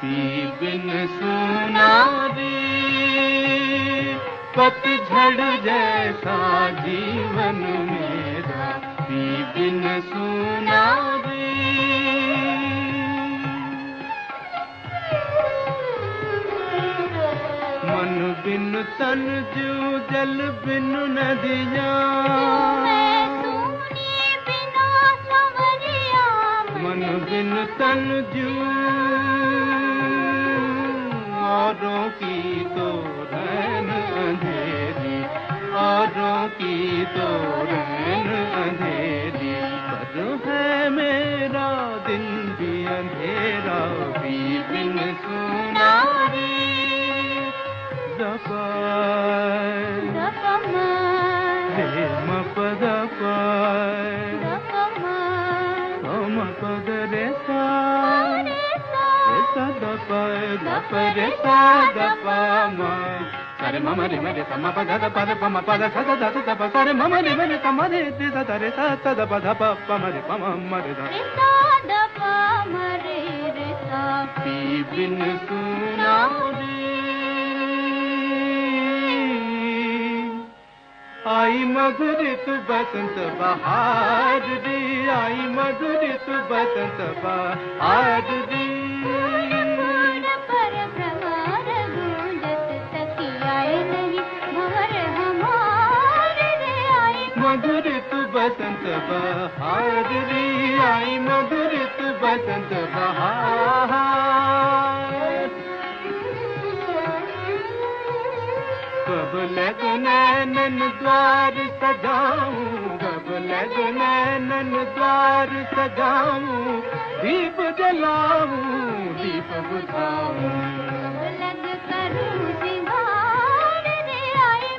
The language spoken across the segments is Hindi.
सुना बिन सुना पतझड़ जैसा जीवन मेरा पी बिन सुना मन बिन तन जू जल बिन नदिया। मन बिन तन जू औरों की तो रैन अंधेरी औरों की तो रैन अंधेरी। पर है मेरा दिन भी अंधेरा भी बिन सुनारी दफ़ा प्रेम पद पम पद रे रे सा द प द प रे सा द प म సరే మమ రి మరి సమ పద ద పద పమ పద సద ద ద ప సరే మమ రి మరి సమ రి ది ద ద రే స త ద ప ద ప ప మ రి ప మ మ రి ద पी बिन सुना आई मधुरित बसंत बहार दी आई मधुरित बसंत बहार दी मधुरित बसंत बहार दी आई मधुरित बसंत बहार कब लग नैनन द्वार सजाऊं कब लग नैनन द्वार सजाऊं दीप जलाऊं दीप बुझाऊं।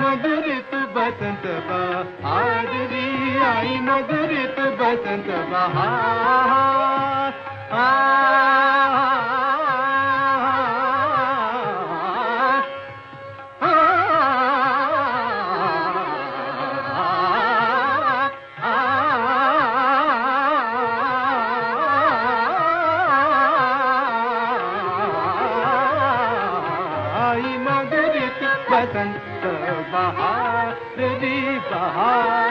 मधुरित बसंत बहार री आई मधुरित बसंत बहार आ आई मधुरित बसंत बहार री बहार